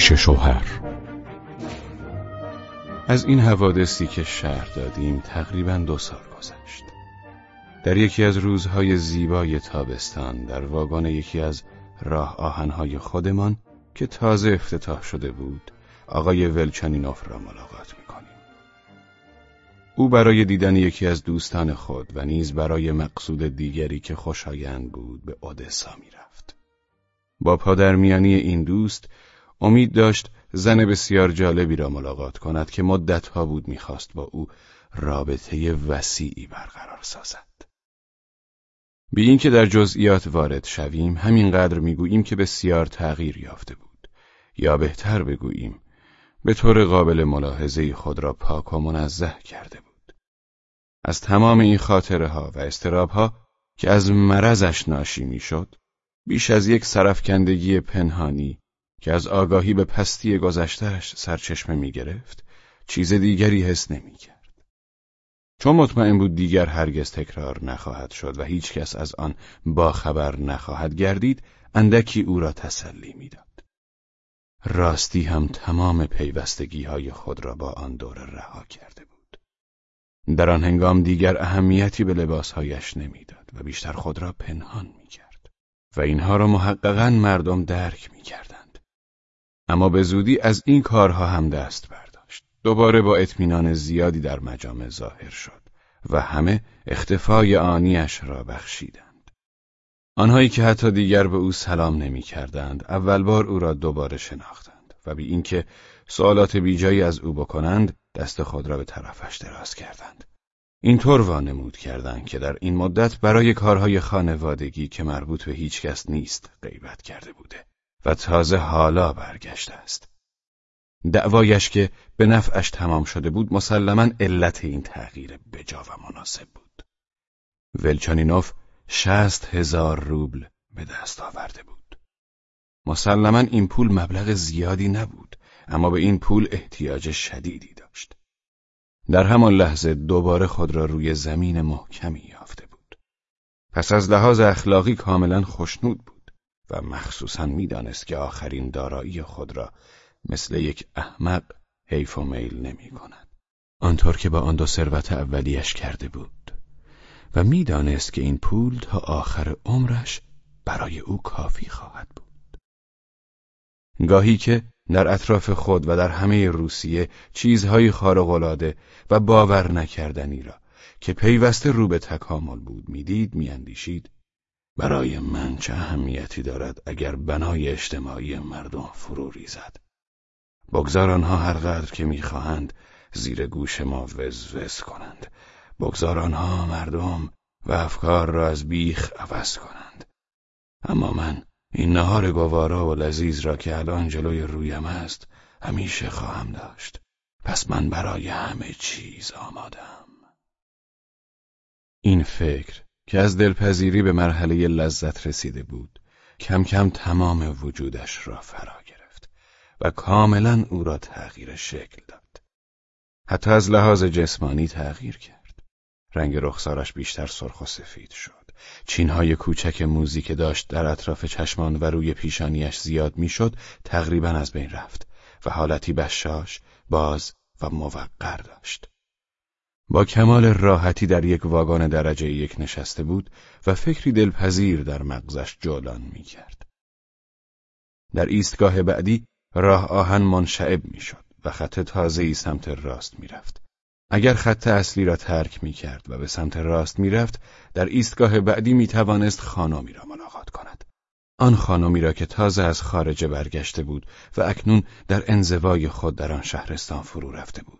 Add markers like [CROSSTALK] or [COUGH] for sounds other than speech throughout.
پیش شوهر. از این حوادثی که شهر دادیم تقریبا دو سال گذشت. در یکی از روزهای زیبای تابستان در واگن یکی از راه آهنهای خودمان که تازه افتتاح شده بود آقای ولچانینوف را ملاقات می‌کنیم. او برای دیدن یکی از دوستان خود و نیز برای مقصود دیگری که خوشایند بود به اودسا می‌رفت. با پادرمیانی این دوست امید داشت زن بسیار جالبی را ملاقات کند که مدتها بود می‌خواست با او رابطه وسیعی برقرار سازد. بی اینکه در جزئیات وارد شویم همینقدر می‌گوییم که بسیار تغییر یافته بود یا بهتر بگوییم به طور قابل ملاحظه خود را پاک و منزه کرده بود. از تمام این خاطره ها و استراب ها که از مرضش ناشی می‌شد بیش از یک سرفکندگی پنهانی که از آگاهی به پستی گذشتهش سرچشمه می گرفت چیز دیگری حس نمی کرد. چون مطمئن بود دیگر هرگز تکرار نخواهد شد و هیچ کس از آن باخبر نخواهد گردید اندکی او را تسلی می‌داد. راستی هم تمام پیوستگی های خود را با آن دور رها کرده بود. در آن هنگام دیگر اهمیتی به لباسهایش نمی‌داد و بیشتر خود را پنهان می کرد و اینها را محققا مردم درک می کردند. اما به زودی از این کارها هم دست برداشت. دوباره با اطمینان زیادی در مجامع ظاهر شد و همه اختفای آنیش را بخشیدند. آنهایی که حتی دیگر به او سلام نمی کردند، اول بار او را دوباره شناختند و بی اینکه سوالات بیجایی از او بکنند، دست خود را به طرفش دراز کردند. اینطور وانمود کردند که در این مدت برای کارهای خانوادگی که مربوط به هیچ کس نیست غیبت کرده بوده. و تازه حالا برگشته است. دعوایش که به نفعش تمام شده بود مسلما علت این تغییر بجا و مناسب بود. ولچانینوف شست هزار روبل به دست آورده بود. مسلما این پول مبلغ زیادی نبود اما به این پول احتیاج شدیدی داشت. در همان لحظه دوباره خود را روی زمین محکمی یافته بود. پس از لحاظ اخلاقی کاملا خوشنود بود. و مخصوصا می‌دانست که آخرین دارایی خود را مثل یک احمق حیف و میل نمی کند. آنطور که با آن دو ثروت اولیش کرده بود و می‌دانست که این پول تا آخر عمرش برای او کافی خواهد بود. گاهی که در اطراف خود و در همه روسیه چیزهای خارق‌العاده و باور نکردنی را که پیوسته رو به تکامل بود می‌دید میاندیشید برای من چه اهمیتی دارد اگر بنای اجتماعی مردم فرو ریزد؟ بگذار آنها هرقدر که می‌خواهند زیر گوش ما وز وز کنند. بگذار آنها مردم و افکار را از بیخ عوض کنند. اما من این نهار گوارا و لذیذ را که الان جلوی رویم است همیشه خواهم داشت. پس من برای همه چیز آمادم. این فکر که از دلپذیری به مرحله لذت رسیده بود کم کم تمام وجودش را فرا گرفت و کاملا او را تغییر شکل داد. حتی از لحاظ جسمانی تغییر کرد. رنگ رخسارش بیشتر سرخ و سفید شد. چینهای کوچک موزی که داشت در اطراف چشمان و روی پیشانیش زیاد می‌شد تقریبا از بین رفت و حالتی بشاش باز و موقر داشت. با کمال راحتی در یک واگن درجه یک نشسته بود و فکری دلپذیر در مغزش جولان می کرد. در ایستگاه بعدی راه آهن منشعب می شد و خط تازه ای سمت راست می رفت. اگر خط اصلی را ترک می کرد و به سمت راست می رفت، در ایستگاه بعدی می توانست خانمی را ملاقات کند. آن خانمی را که تازه از خارج برگشته بود و اکنون در انزوای خود در آن شهرستان فرو رفته بود.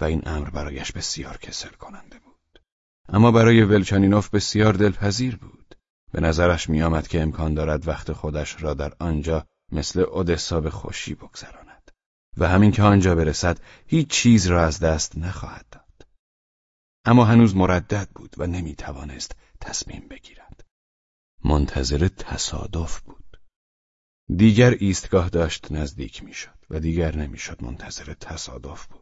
و این امر برایش بسیار کسل کننده بود. اما برای ولچانینوف بسیار دلپذیر بود. به نظرش میآمد که امکان دارد وقت خودش را در آنجا مثل اودسا به خوشی بگذراند و همین که آنجا برسد هیچ چیز را از دست نخواهد داد. اما هنوز مردد بود و نمی توانست تصمیم بگیرد. منتظر تصادف بود. دیگر ایستگاه داشت نزدیک می‌شد و دیگر نمی‌شد منتظر تصادف بود.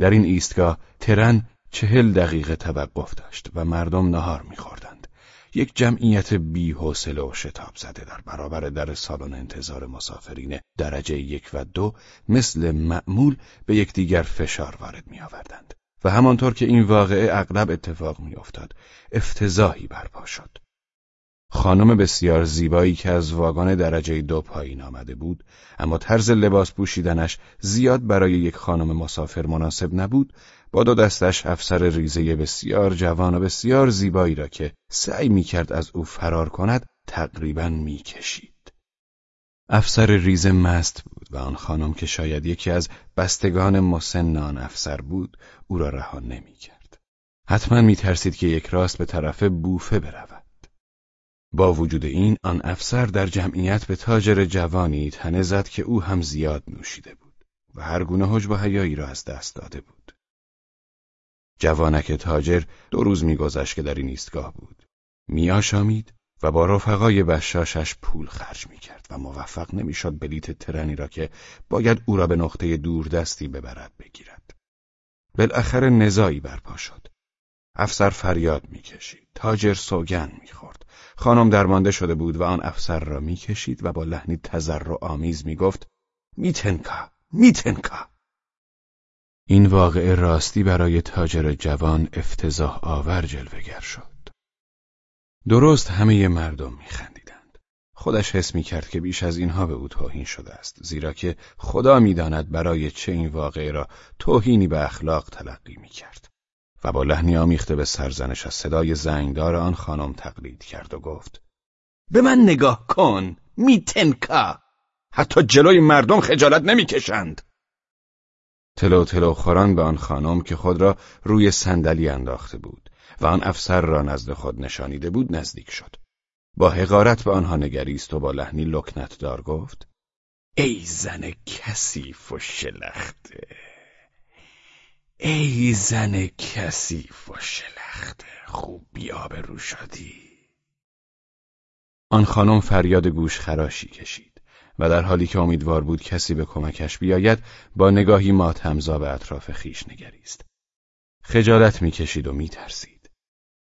در این ایستگاه ترن چهل دقیقه توقف داشت و مردم نهار میخوردند یک جمعیت بی حوصله و شتاب زده در برابر در سالن انتظار مسافرین درجه یک و دو مثل معمول به یکدیگر فشار وارد می آوردند و همانطور که این واقعه اغلب اتفاق می افتاد افتضاحی برپا شد. خانم بسیار زیبایی که از واگن درجه دو پایین آمده بود اما طرز لباس پوشیدنش زیاد برای یک خانم مسافر مناسب نبود با دو دستش افسر ریزه بسیار جوان و بسیار زیبایی را که سعی می کرد از او فرار کند تقریبا می کشید. افسر ریزه مست بود و آن خانم که شاید یکی از بستگان مسن آن افسر بود او را رها نمی کرد. حتما می ترسید که یک راست به طرف بوفه برود. با وجود این آن افسر در جمعیت به تاجر جوانی تنه زد که او هم زیاد نوشیده بود و هر گونه حجب و حیایی را از دست داده بود. جوانک تاجر دو روز میگذشت که در این ایستگاه بود. میآشامید و با رفقای بشاشش پول خرج می‌کرد و موفق نمی‌شد بلیت ترنی را که باید او را به نقطه دوردستی ببرد بگیرد. بالاخره نزاعی برپا شد. افسر فریاد می‌کشید. تاجر سوگن می‌خورد. خانم درمانده شده بود و آن افسر را می‌کشید و با لحنی تذر آمیز می‌گفت میتنکا میتنکا این واقعه راستی برای تاجر جوان افتضاح آور جلوگر شد. درست همه مردم میخندیدند. خودش حس می‌کرد که بیش از اینها به او توهین شده است زیرا که خدا می‌داند برای چه این واقعه را توهینی به اخلاق تلقی می‌کرد و با لحنی آمیخته به سرزنش از صدای زنگدار آن خانم تقلید کرد و گفت به من نگاه کن میتنکا! حتی جلوی مردم خجالت نمی‌کشند! تلو تلو خوران به آن خانم که خود را روی صندلی انداخته بود و آن افسر را نزد خود نشانیده بود نزدیک شد. با حقارت به آنها نگریست و با لحنی لکنت دار گفت ای زن کثیف و شلخته! ای زن کثیف و شلخته خوب بیا به رو شدی آن خانم فریاد گوش خراشی کشید و در حالی که امیدوار بود کسی به کمکش بیاید با نگاهی ماتمزا به اطراف خیش نگریست. خجالت می‌کشید و میترسید.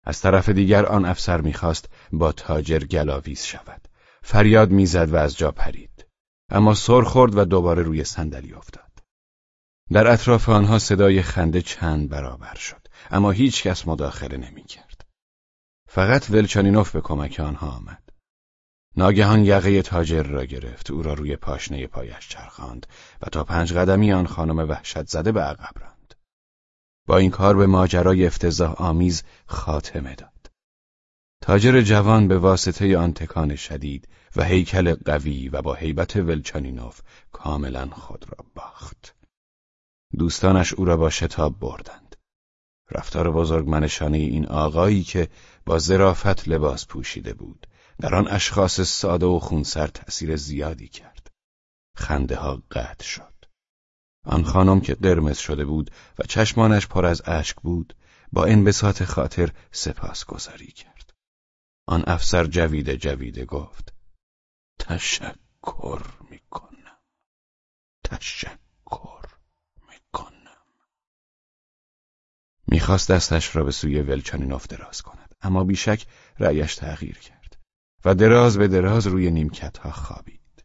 از طرف دیگر آن افسر می‌خواست با تاجر گلاویز شود. فریاد می‌زد و از جا پرید. اما سر خورد و دوباره روی صندلی افتاد. در اطراف آنها صدای خنده چند برابر شد. اما هیچ کس مداخله نمی‌کرد. فقط ولچانینوف به کمک آنها آمد. ناگهان یقه تاجر را گرفت او را روی پاشنه پایش چرخاند و تا پنج قدمی آن خانم وحشت زده به عقب راند با این کار به ماجرای افتضاح آمیز خاتمه داد تاجر جوان به واسطه آن تکان شدید و هیکل قوی و با هیبت ولچانینوف کاملا خود را باخت دوستانش او را با شتاب بردند رفتار بزرگمنشانه این آقایی که با ظرافت لباس پوشیده بود در آن اشخاص ساده و خونسر تأثیر زیادی کرد. خنده ها قطع شد. آن خانم که قرمز شده بود و چشمانش پر از اشک بود با انبساط خاطر سپاس گذاری کرد. آن افسر جویده جویده گفت تشکر می‌کنم. تشکر می‌کنم. می‌خواست دستش را به سوی ولچانینوف دراز کند اما بیشک رأیش تغییر کرد. و دراز به دراز روی نیمکت ها خوابید.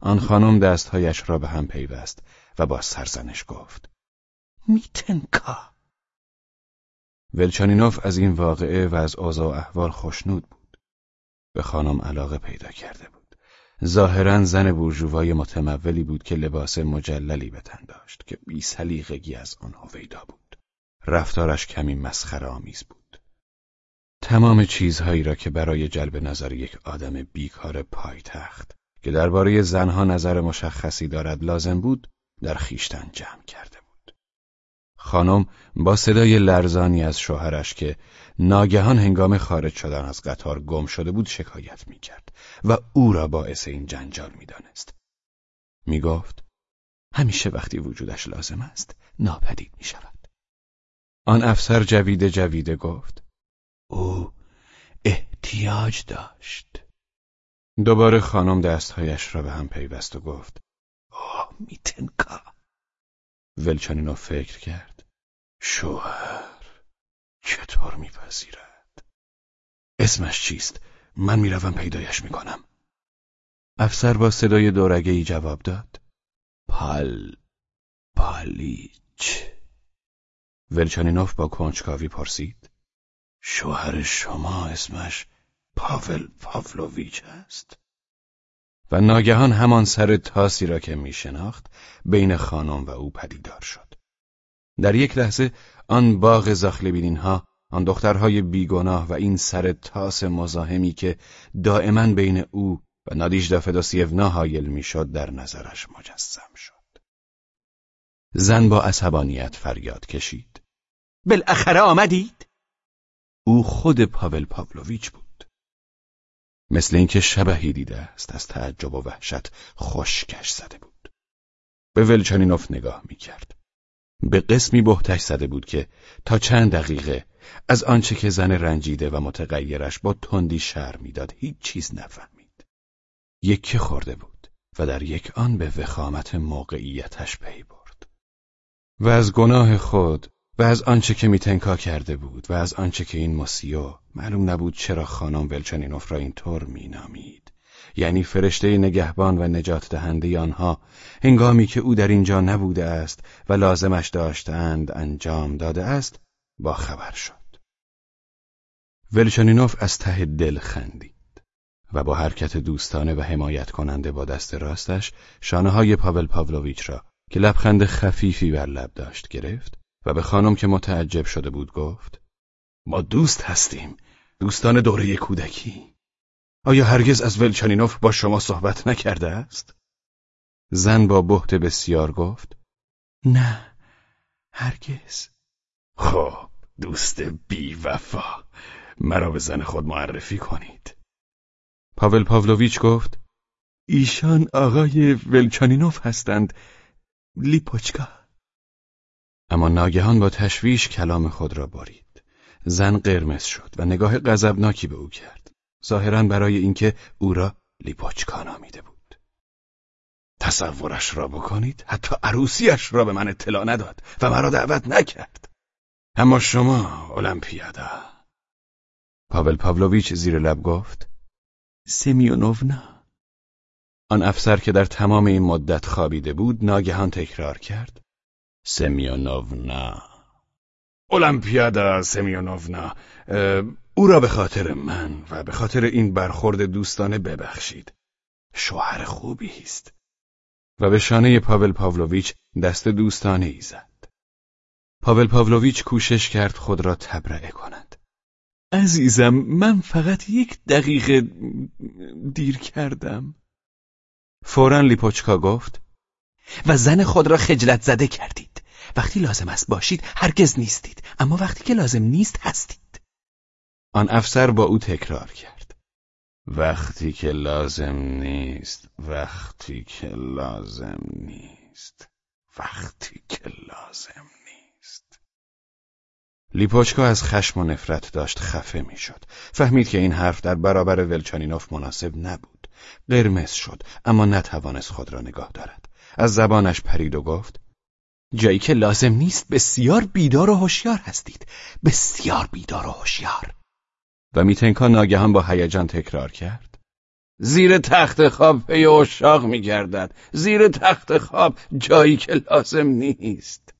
آن خانم دستهایش را به هم پیوست و با سرزنش گفت میتنکا ولچانینوف از این واقعه و از اوضاع احوال خوشنود بود. به خانم علاقه پیدا کرده بود. ظاهرا زن بورژوای متمولی بود که لباس مجللی به تن داشت که بی سلیقگی از آن هویدا بود. رفتارش کمی مسخره آمیز بود. تمام چیزهایی را که برای جلب نظر یک آدم بیکار پایتخت که درباره زنها نظر مشخصی دارد لازم بود در خیشتن جمع کرده بود. خانم با صدای لرزانی از شوهرش که ناگهان هنگام خارج شدن از قطار گم شده بود شکایت می کرد و او را باعث این جنجال می دانست. می گفت همیشه وقتی وجودش لازم است ناپدید می شود. آن افسر جویده جویده گفت. او احتیاج داشت. دوباره خانم دستهایش را به هم پیوست و گفت. آه میتنکا ولچانینو فکر کرد. شوهر چطور میپذیرد؟ اسمش چیست؟ من می‌روم پیدایش می‌کنم. افسر با صدای دورگه ای جواب داد. پال... پالیچ. ولچانینوف با کنجکاوی پرسید. شوهر شما اسمش پاول پاولویچ است؟ و ناگهان همان سر تاسی را که می شناخت بین خانم و او پدیدار شد. در یک لحظه آن باغ زاخلبینین ها آن دخترهای بیگناه و این سر تاس مزاحمی که دائما بین او و نادیژدا فدوسیونا حایل می‌شد در نظرش مجسم شد. زن با عصبانیت فریاد کشید. بالاخره آمدید؟ او خود پاول پاولویچ بود. مثل اینکه شبهی دیده است از تعجب و وحشت خشکش زده بود. به ولچانینوف نگاه می‌کرد. به قسمی بهتش زده بود که تا چند دقیقه از آنچه که زن رنجیده و متغیرش با تندی شر می‌داد هیچ چیز نفهمید. یکی خورده بود و در یک آن به وخامت موقعیتش پی برد. و از گناه خود و از آنچه که میتنکا کرده بود و از آنچه که این موسیو معلوم نبود چرا خانم ولچنینوف را اینطور مینامید. یعنی فرشته نگهبان و نجات دهنده آنها هنگامی که او در اینجا نبوده است و لازمش داشتند انجام داده است با خبر شد. ولچنینوف از ته دل خندید و با حرکت دوستانه و حمایت کننده با دست راستش شانه های پاول پاولویچ را که لبخند خفیفی بر لب داشت گرفت و به خانم که متعجب شده بود گفت ما دوست هستیم دوستان دوره کودکی. آیا هرگز از ولچانینوف با شما صحبت نکرده است؟ زن با بحت بسیار گفت نه هرگز. خب دوست بی وفا مرا به زن خود معرفی کنید. پاول پاولویچ گفت ایشان آقای ولچانینوف هستند لیپوچکا. اما ناگهان با تشویش کلام خود را برید زن قرمز شد و نگاه غضبناکی به او کرد. ظاهرا برای اینکه او را لیپوچکا نامیده بود. تصورش را بکنید حتی عروسیش را به من اطلاع نداد و مرا دعوت نکرد. اما شما المپیادا. پاول پاولویچ زیر لب گفت سمیونوونا آن افسر که در تمام این مدت خوابیده بود ناگهان تکرار کرد سمیونوونا المپیادا سمیونوونا او را به خاطر من و به خاطر این برخورد دوستانه ببخشید. شوهر خوبی است. و به شانه پاول پاولویچ دست دوستانه ای زد. پاول پاولویچ کوشش کرد خود را تبرئه کند. عزیزم من فقط یک دقیقه دیر کردم. فورا لیپوچکا گفت و زن خود را خجلت زده کردید. وقتی لازم است باشید هرگز نیستید. اما وقتی که لازم نیست هستید. آن افسر با او تکرار کرد. وقتی که لازم نیست وقتی که لازم نیست وقتی که لازم نیست. لیپوچکا از خشم و نفرت داشت خفه می‌شد. فهمید که این حرف در برابر ولچانینوف مناسب نبود. قرمز شد اما نتوانست خود را نگاه دارد. از زبانش پرید و گفت جایی که لازم نیست بسیار بیدار و هوشیار هستید. بسیار بیدار و هوشیار. و میتنکا ناگهان با هیجان تکرار کرد. زیر تخت خواب پی اشاق میگردد. زیر تخت خواب جایی که لازم نیست.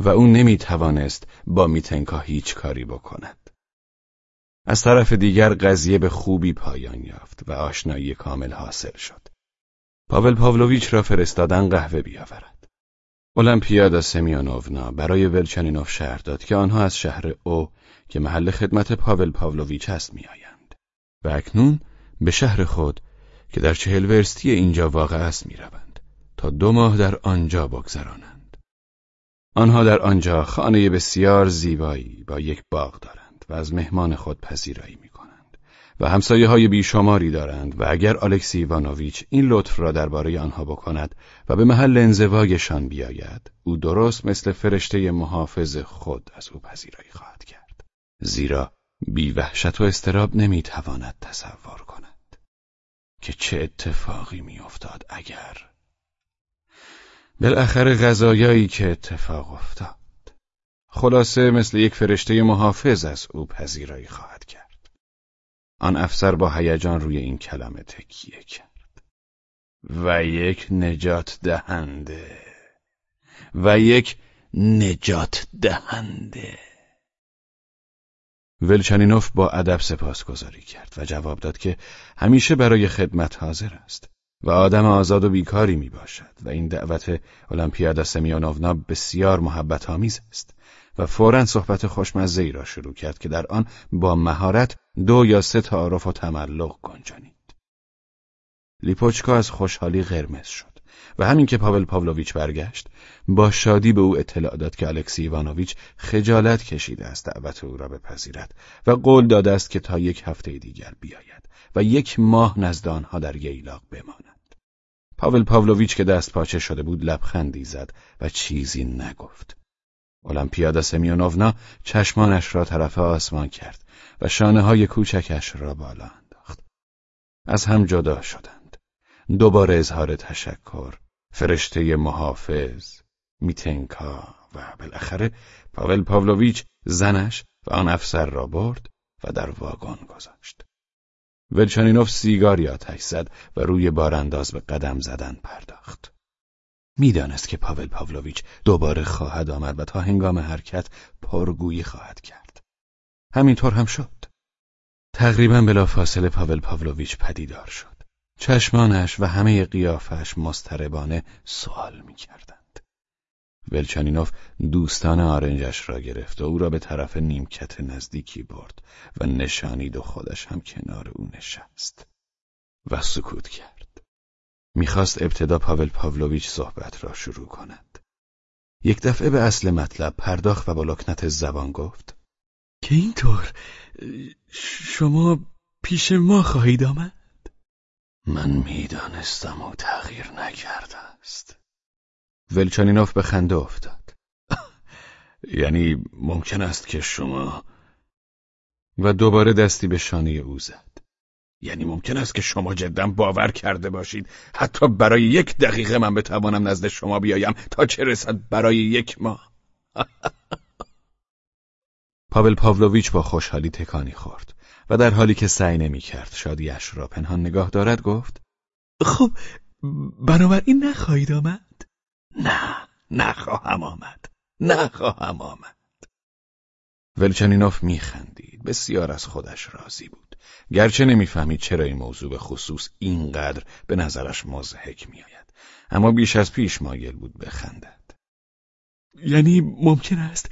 و او نمی‌توانست با میتنکا هیچ کاری بکند. از طرف دیگر قضیه به خوبی پایان یافت و آشنایی کامل حاصل شد. پاول پاولویچ را فرستادن قهوه بیاورد. المپیادا سمیانوونا برای ولچنینوف شهر داد که آنها از شهر او که محل خدمت پاول پاولویچ است میآیند. و اکنون به شهر خود که در چهل ورستی اینجا واقع است می‌روند. تا دو ماه در آنجا بگذرانند. آنها در آنجا خانه بسیار زیبایی با یک باغ دارند و از مهمان خود پذیرایی می و همسایه های بیشماری دارند و اگر الکسی ایوانوویچ این لطف را درباره آنها بکند و به محل انزواگشان بیاید او درست مثل فرشته محافظ خود از او پذیرایی خواهد کرد. زیرا بی وحشت و استراب نمی‌تواند تصور کند که چه اتفاقی میافتاد اگر بالاخره غذایایی که اتفاق افتاد. خلاصه مثل یک فرشته محافظ از او پذیرایی خواهد آن افسر با هیجان روی این کلمه تکیه کرد. و یک نجات دهنده. و یک نجات دهنده. ولچنینوف با ادب سپاسگزاری کرد و جواب داد که همیشه برای خدمت حاضر است و آدم آزاد و بیکاری می باشد و این دعوت المپیادا سمیونونا بسیار محبت آمیز است. و فورا صحبت خوشمزه ای را شروع کرد که در آن با مهارت دو یا سه تعارف و تملق گنجانید. لیپوچکا از خوشحالی قرمز شد و همین که پاول پاولویچ برگشت با شادی به او اطلاع داد که الکسی ایوانوویچ خجالت کشیده است دعوت او را بپذیرد و قول داده است که تا یک هفته دیگر بیاید و یک ماه نزد آنها در ییلاق بماند. پاول پاولویچ که دست پاچه شده بود لبخندی زد و چیزی نگفت. المپیادا سمیونونا چشمانش را طرف آسمان کرد و شانه های کوچکش را بالا انداخت. از هم جدا شدند. دوباره اظهار تشکر، فرشته محافظ، میتنکا و بالاخره پاول پاولویچ زنش و آن افسر را برد و در واگن گذاشت. ولچانینوف سیگاری آتش زد و روی بارانداز به قدم زدن پرداخت. می‌دانست که پاول پاولویچ دوباره خواهد آمد و تا هنگام حرکت پرگویی خواهد کرد. همینطور هم شد. تقریبا بلا فاصله پاول پاولویچ پدیدار شد. چشمانش و همه قیافش مستربانه سوال می‌کردند. ولچانینوف دوستان آرنجش را گرفت و او را به طرف نیمکت نزدیکی برد و نشانید و خودش هم کنار او نشست و سکوت کرد. می‌خواست ابتدا پاول پاولویچ صحبت را شروع کند. یک دفعه به اصل مطلب پرداخت و با لکنت زبان گفت که اینطور شما پیش ما خواهید آمد؟ من می‌دانستم او تغییر نکرده است. ولچانینوف به خنده افتاد. [LAUGHS] یعنی ممکن است که شما و دوباره دستی به شانه او زد. یعنی ممکن است که شما جدا باور کرده باشید. حتی برای یک دقیقه من بتوانم نزد شما بیایم تا چه رسد برای یک ماه. [LAUGHS] پاول پاولویچ با خوشحالی تکانی خورد و در حالی که سعی نمی کرد شادیش را پنهان نگاه دارد گفت خب بنابراین نخواهید آمد؟ نه نخواهم آمد. نخواهم آمد. ولچنینوف میخندید. بسیار از خودش راضی بود. گرچه نمی‌فهمید چرا این موضوع به خصوص اینقدر به نظرش مزهک میآید. اما بیش از پیش مایل بود بخندد. یعنی ممکن است؟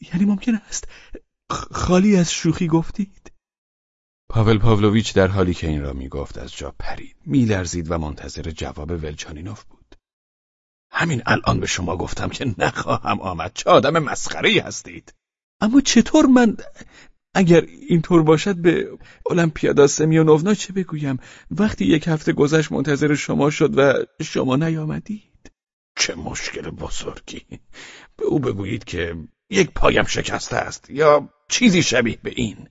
یعنی ممکن است خالی از شوخی گفتید؟ پاول پاولویچ در حالی که این را می‌گفت از جا پرید. میلرزید و منتظر جواب ولچانینوف بود. همین الان به شما گفتم که نخواهم آمد. چه آدم مسخره هستید. اما چطور من اگر اینطور باشد به المپیادا سمیونونا چه بگویم؟ وقتی یک هفته گذشت منتظر شما شد و شما نیامدید. چه مشکل بزرگی. به او بگویید که یک پایم شکسته است یا چیزی شبیه به این.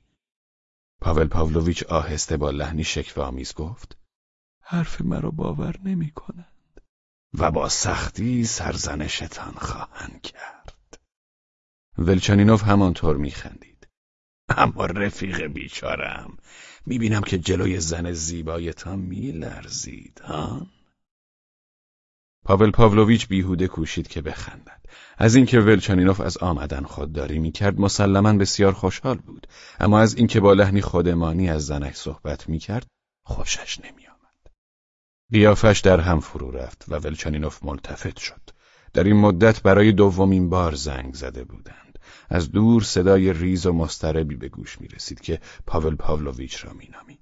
پاول پاولویچ آهسته با لحنی آمیز گفت. حرف مرا باور نمی کنند و با سختی سرزنشتان خواهند کرد. ولچانینوف همانطور میخندید. [LAUGHS] اما رفیق بیچارم. می‌بینم که جلوی زن زیبایتان میلرزید ها؟ پاول پاولویچ بیهوده کوشید که بخندد. از اینکه ولچانینوف از آمدن خودداری می‌کرد مسلما بسیار خوشحال بود. اما از اینکه با لحنی خودمانی از زنش صحبت می‌کرد خوشش نمیآمد. قیافش در هم فرو رفت و ولچانینوف ملتفت شد. در این مدت برای دومین بار زنگ زده بودند. از دور صدای ریز و مستربی به گوش می رسید که پاول پاولویچ را مینامید.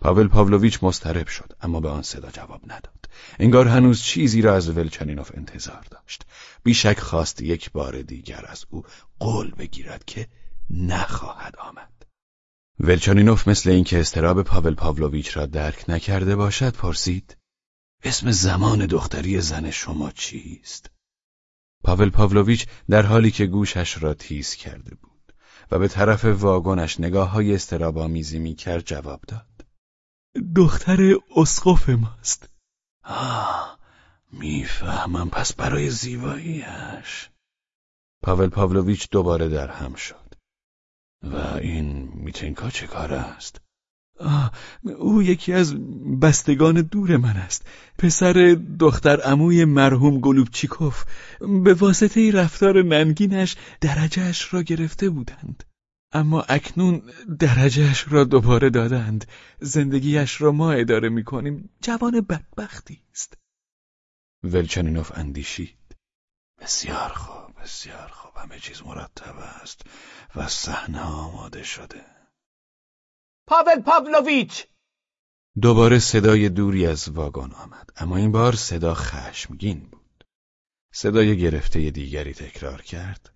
پاول پاولویچ مسترب شد اما به آن صدا جواب نداد. انگار هنوز چیزی را از ولچنینوف انتظار داشت. بیشک خواست یک بار دیگر از او قول بگیرد که نخواهد آمد. ولچانینوف مثل اینکه استراب پاول پاولویچ را درک نکرده باشد پرسید اسم زمان دختری زن شما چیست؟ پاول پاولویچ در حالی که گوشش را تیز کرده بود و به طرف واگنش نگاه های استرابامیزی می کرد جواب داد. دختر اسقف ماست. آه می‌فهمم پس برای زیباییش پاول پاولویچ دوباره در هم شد. و این میتینکا چه کار است؟ آه او یکی از بستگان دور من است. پسر دختر عموی مرحوم گلوبچیکوف به واسطه رفتار ننگینش درجهش را گرفته بودند. اما اکنون درجهش را دوباره دادند. زندگیش را ما اداره می کنیم جوان بدبختی است. ولچنینوف اندیشید. بسیار خوب بسیار خوب. همه چیز مرتب است و صحنه آماده شده. پاول پاولویچ دوباره صدای دوری از واگن آمد اما این بار صدا خشمگین بود. صدای گرفته دیگری تکرار کرد.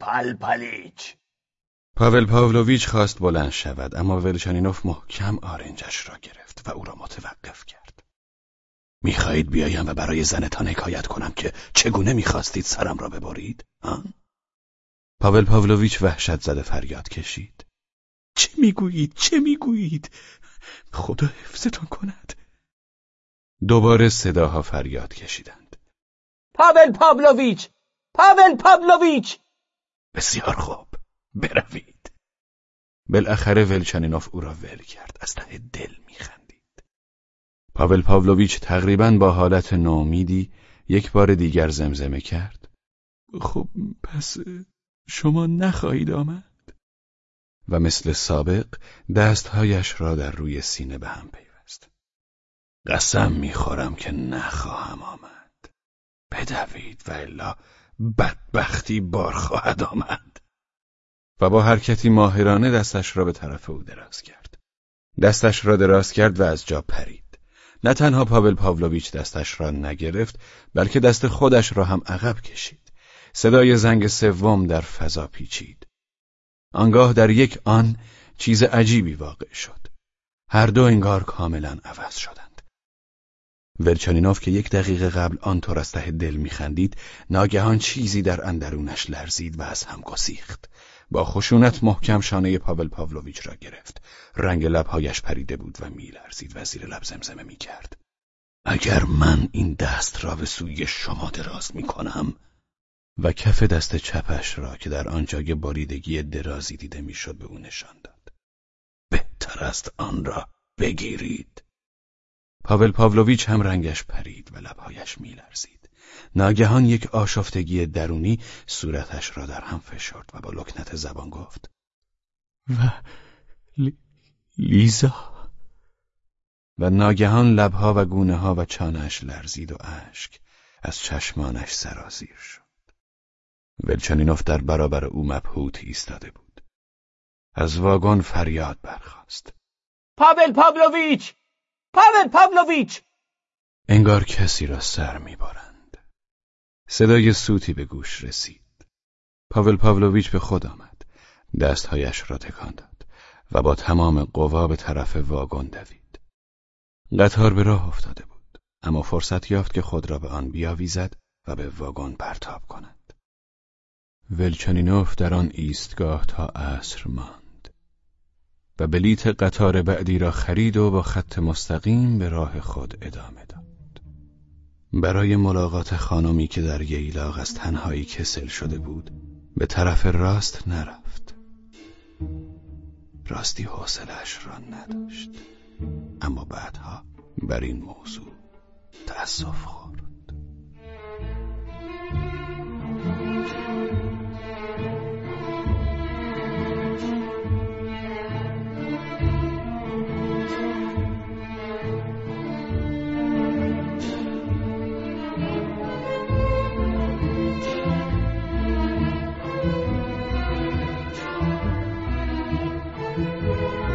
پل پلیچ! پاول پاولویچ خواست بلند شود اما ولچانینوف محکم آرنجش را گرفت و او را متوقف کرد. می‌خواهید بیایم و برای زنتان حکایت کنم که چگونه می‌خواستید سرم را ببرید؟ پاول پاولویچ وحشت زده فریاد کشید. چه می‌گویید؟ چه می‌گویید؟ خدا حفظتان کند. دوباره صداها فریاد کشیدند. پاول پاولویچ پاول پاولویچ بسیار خوب. بروید. بالاخره ولچنینوف او را ول کرد. از ته دل میخندید. پاول پاولویچ تقریبا با حالت نومیدی یک بار دیگر زمزمه کرد. خب پس شما نخواهید آمد؟ و مثل سابق دستهایش را در روی سینه به هم پیوست. قسم می‌خورم که نخواهم آمد. بدوید و الا بدبختی بار خواهد آمد. و با حرکتی ماهرانه دستش را به طرف او دراز کرد. دستش را دراز کرد و از جا پرید. نه تنها پاول پاولویچ دستش را نگرفت بلکه دست خودش را هم عقب کشید. صدای زنگ سوم در فضا پیچید. آنگاه در یک آن چیز عجیبی واقع شد. هر دو انگار کاملا عوض شدند. ورچانینوف که یک دقیقه قبل آنطور از ته دل میخندید ناگهان چیزی در اندرونش لرزید و از هم گسیخت. با خشونت محکم شانه پاول پاولویچ را گرفت. رنگ لبهایش پریده بود و میلرزید و زیر لب زمزمه می‌کرد. اگر من این دست را به سوی شما دراز می‌کنم و کف دست چپش را که در آنجای باریدگی درازی دیده می‌شد به او نشان داد. بهتر است آن را بگیرید. پاول پاولویچ هم رنگش پرید و لبهایش میلرزید. ناگهان یک آشفتگی درونی صورتش را در هم فشرد و با لکنت زبان گفت و لیزا و ناگهان لبها و گونه ها و چانش لرزید و اشک از چشمانش سرازیر شد. ولچنینوف در برابر او مبهوت ایستاده بود. از واگن فریاد برخاست. پاول پاولویچ! پاول پاولویچ! انگار کسی را سر میبارند. صدای سوتی به گوش رسید. پاول پاولویچ به خود آمد. دستهایش را تکان داد و با تمام قوا به طرف واگن دوید. قطار به راه افتاده بود. اما فرصت یافت که خود را به آن بیاویزد و به واگن پرتاب کند. ولچنینوف در آن ایستگاه تا عصر ماند و بلیت قطار بعدی را خرید و با خط مستقیم به راه خود ادامه داد. برای ملاقات خانمی که در ییلاق از تنهایی کسل شده بود به طرف راست نرفت. راستی حوصلش را نداشت اما بعدها بر این موضوع تأسف خورد.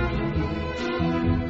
うん。